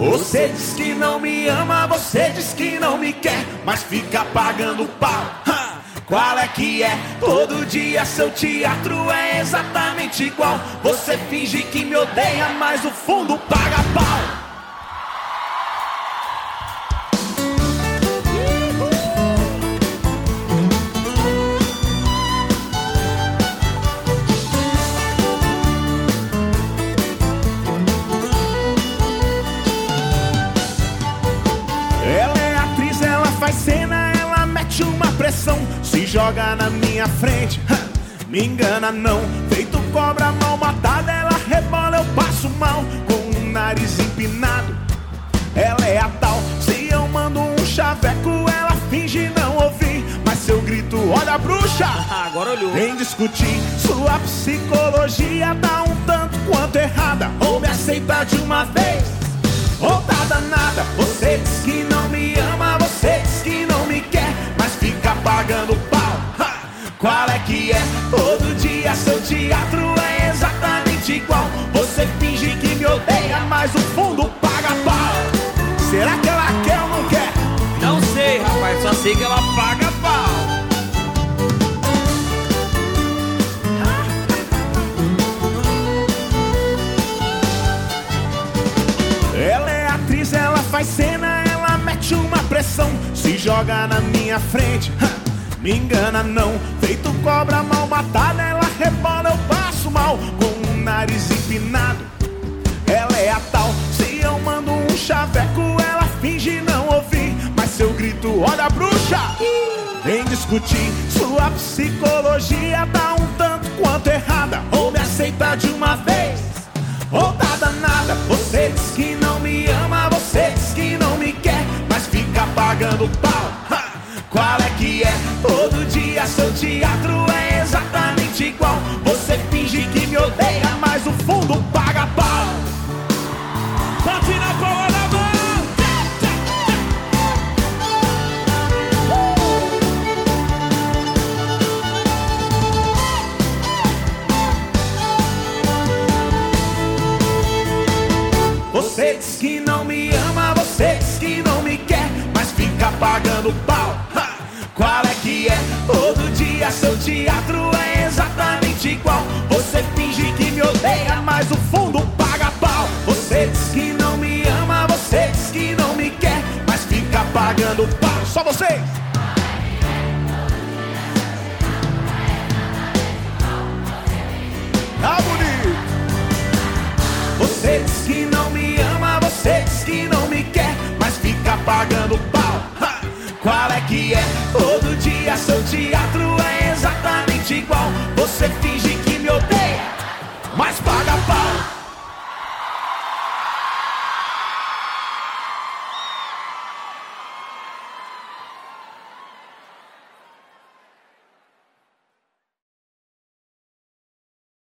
Você diz que não me ama, você diz que não me quer, mas fica pagando pau. Qual é que é? Todo dia seu teatro é exatamente igual. Você finge que me odeia, mas o fundo paga pau. Pressão, se joga na minha frente. Me engana não, feito cobra mal matada, ela rebola, eu passo mal com o nariz empinado. Ela é a tal, se eu mando um chaveco, ela finge não ouvir, mas se eu grito, olha a bruxa. Agora olhou. Vem discutir, sua psicologia tá um tanto quanto errada. Ou me aceita de uma vez, ou tá danada. Que é? Todo dia seu teatro é exatamente igual. Você finge que me odeia, mas o fundo paga pau. Será que ela quer ou não quer? Não sei, rapaz, só sei que ela paga pau. Ela é atriz, ela faz cena, ela mete uma pressão, se joga na minha frente. Me engana não, feito cobra mal matada, ela rebola, eu passo mal com o nariz empinado. Ela é a tal, se eu mando um chaveco, ela finge não ouvir, mas se eu grito, olha a bruxa, vem discutir. Sua psicologia tá um tanto Você diz que não me ama, você diz que não me quer, mas fica pagando pau. Ha! Qual é que é? Todo dia seu teatro é exatamente igual. Você finge que me odeia, mas o fundo paga pau. Você diz que não me ama, você diz que não me quer, mas fica pagando pau. Só vocês! Pagando pau. Ha! Qual é